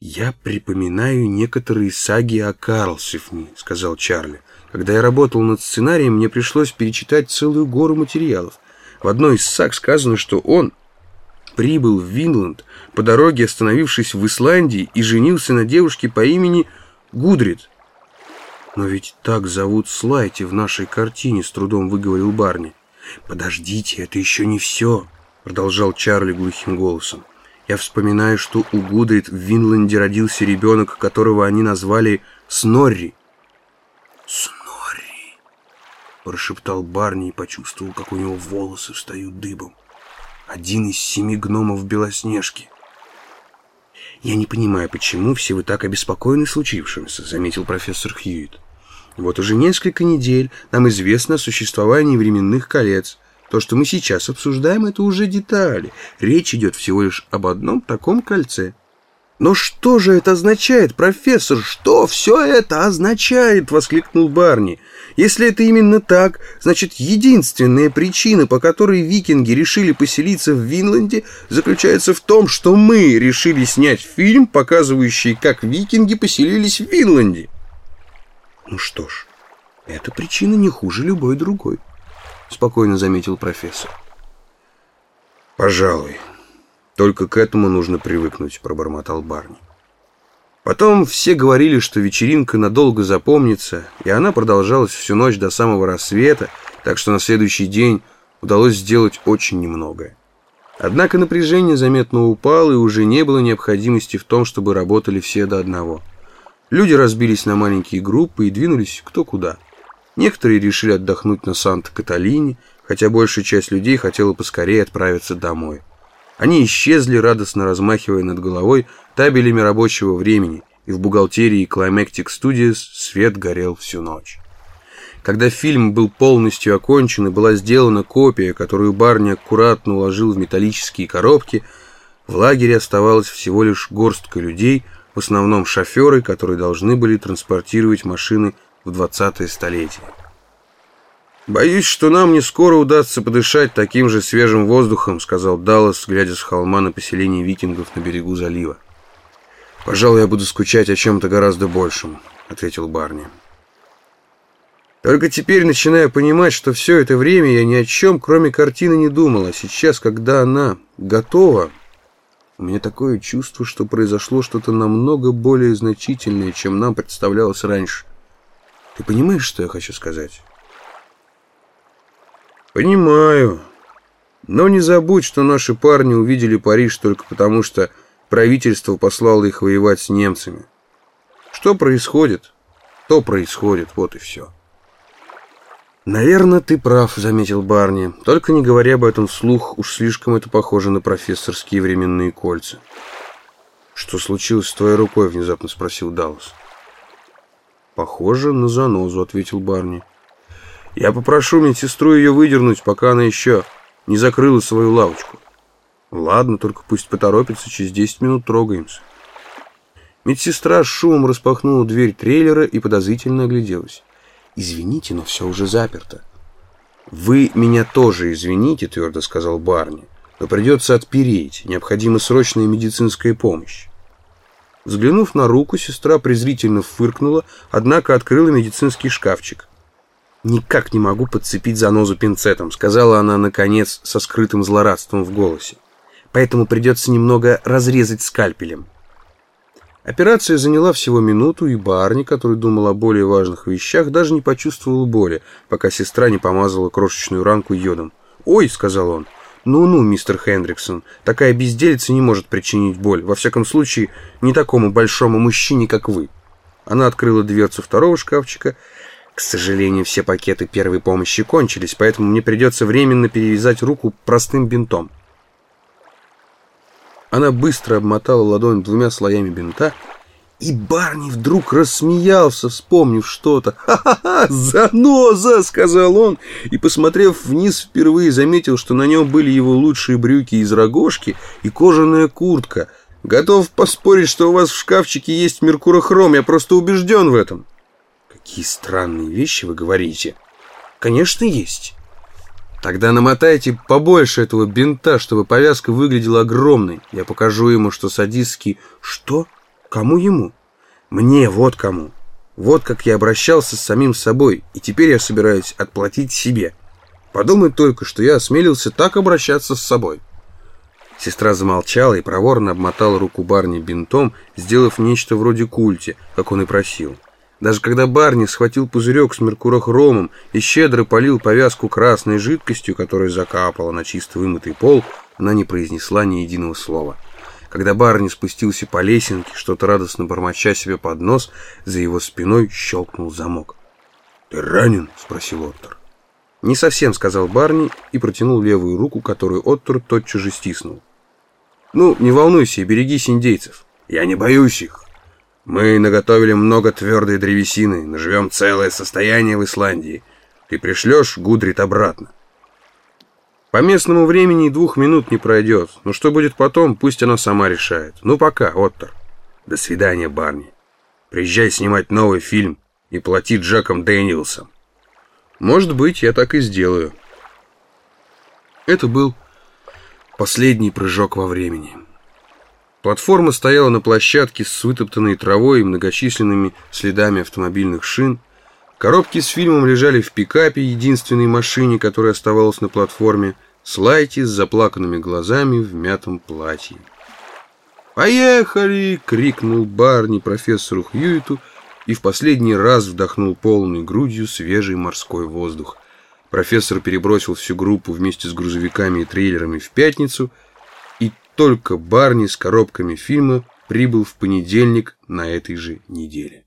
«Я припоминаю некоторые саги о Карлсифне», — сказал Чарли. «Когда я работал над сценарием, мне пришлось перечитать целую гору материалов. В одной из саг сказано, что он прибыл в Винланд, по дороге остановившись в Исландии, и женился на девушке по имени Гудрид. «Но ведь так зовут Слайти в нашей картине», — с трудом выговорил Барни. «Подождите, это еще не все», — продолжал Чарли глухим голосом. «Я вспоминаю, что у Гудрид в Винланде родился ребенок, которого они назвали Снорри». «Снорри», — прошептал Барни и почувствовал, как у него волосы встают дыбом. «Один из семи гномов Белоснежки». «Я не понимаю, почему все вы так обеспокоены случившимся», — заметил профессор Хьюитт. Вот уже несколько недель нам известно о существовании временных колец. То, что мы сейчас обсуждаем, это уже детали. Речь идет всего лишь об одном таком кольце. «Но что же это означает, профессор? Что все это означает?» — воскликнул Барни. «Если это именно так, значит, единственная причина, по которой викинги решили поселиться в Винланде, заключается в том, что мы решили снять фильм, показывающий, как викинги поселились в Винланде». «Ну что ж, эта причина не хуже любой другой», — спокойно заметил профессор. «Пожалуй, только к этому нужно привыкнуть», — пробормотал Барни. Потом все говорили, что вечеринка надолго запомнится, и она продолжалась всю ночь до самого рассвета, так что на следующий день удалось сделать очень немногое. Однако напряжение заметно упало, и уже не было необходимости в том, чтобы работали все до одного — Люди разбились на маленькие группы и двинулись кто куда. Некоторые решили отдохнуть на Санта-Каталине, хотя большая часть людей хотела поскорее отправиться домой. Они исчезли, радостно размахивая над головой табелями рабочего времени, и в бухгалтерии Climactic Studios свет горел всю ночь. Когда фильм был полностью окончен и была сделана копия, которую Барни аккуратно уложил в металлические коробки, в лагере оставалось всего лишь горстка людей – в основном шоферы, которые должны были транспортировать машины в 20-е столетие. «Боюсь, что нам не скоро удастся подышать таким же свежим воздухом», сказал Даллас, глядя с холма на поселение викингов на берегу залива. «Пожалуй, я буду скучать о чем-то гораздо большем», — ответил Барни. Только теперь начинаю понимать, что все это время я ни о чем, кроме картины, не думал, а сейчас, когда она готова, у меня такое чувство, что произошло что-то намного более значительное, чем нам представлялось раньше. Ты понимаешь, что я хочу сказать? Понимаю. Но не забудь, что наши парни увидели Париж только потому, что правительство послало их воевать с немцами. Что происходит, то происходит, вот и все. «Наверное, ты прав», — заметил Барни. «Только не говоря об этом вслух, уж слишком это похоже на профессорские временные кольца». «Что случилось с твоей рукой?» — внезапно спросил Даллас. «Похоже на занозу», — ответил Барни. «Я попрошу медсестру ее выдернуть, пока она еще не закрыла свою лавочку». «Ладно, только пусть поторопится, через десять минут трогаемся». Медсестра шумом распахнула дверь трейлера и подозрительно огляделась. «Извините, но все уже заперто». «Вы меня тоже извините», — твердо сказал Барни. «Но придется отпереть. Необходима срочная медицинская помощь». Взглянув на руку, сестра презрительно фыркнула, однако открыла медицинский шкафчик. «Никак не могу подцепить занозу пинцетом», — сказала она, наконец, со скрытым злорадством в голосе. «Поэтому придется немного разрезать скальпелем». Операция заняла всего минуту, и Барни, который думал о более важных вещах, даже не почувствовал боли, пока сестра не помазала крошечную ранку йодом. «Ой», — сказал он, «ну-ну, мистер Хендриксон, такая безделица не может причинить боль, во всяком случае, не такому большому мужчине, как вы». Она открыла дверцу второго шкафчика. «К сожалению, все пакеты первой помощи кончились, поэтому мне придется временно перевязать руку простым бинтом». Она быстро обмотала ладонь двумя слоями бинта, и Барни вдруг рассмеялся, вспомнив что-то. «Ха-ха-ха! Заноза!» — сказал он, и, посмотрев вниз, впервые заметил, что на нем были его лучшие брюки из рогожки и кожаная куртка. «Готов поспорить, что у вас в шкафчике есть меркурохром, я просто убежден в этом». «Какие странные вещи вы говорите!» «Конечно, есть!» Тогда намотайте побольше этого бинта, чтобы повязка выглядела огромной. Я покажу ему, что садистский... Что? Кому ему? Мне, вот кому. Вот как я обращался с самим собой, и теперь я собираюсь отплатить себе. Подумай только, что я осмелился так обращаться с собой. Сестра замолчала и проворно обмотала руку Барни бинтом, сделав нечто вроде культи, как он и просил. Даже когда Барни схватил пузырек с меркурохромом и щедро полил повязку красной жидкостью, которая закапала на чисто вымытый пол, она не произнесла ни единого слова. Когда Барни спустился по лесенке, что-то радостно бормоча себе под нос, за его спиной щелкнул замок. «Ты ранен?» — спросил Оттер. «Не совсем», — сказал Барни и протянул левую руку, которую Оттер тотчас же стиснул. «Ну, не волнуйся, берегись индейцев». «Я не боюсь их. Мы наготовили много твердой древесины, наживем целое состояние в Исландии. Ты пришлешь Гудрит обратно?» По местному времени двух минут не пройдет. Но что будет потом, пусть она сама решает. Ну пока, Оттер. До свидания, Барни. Приезжай снимать новый фильм и плати Джеком Дэниелсом. Может быть, я так и сделаю. Это был последний прыжок во времени. Платформа стояла на площадке с вытоптанной травой и многочисленными следами автомобильных шин. Коробки с фильмом лежали в пикапе, единственной машине, которая оставалась на платформе, Слайти с заплаканными глазами в мятом платье. «Поехали!» — крикнул Барни профессору Хьюиту и в последний раз вдохнул полной грудью свежий морской воздух. Профессор перебросил всю группу вместе с грузовиками и трейлерами в пятницу, только Барни с коробками фильма прибыл в понедельник на этой же неделе.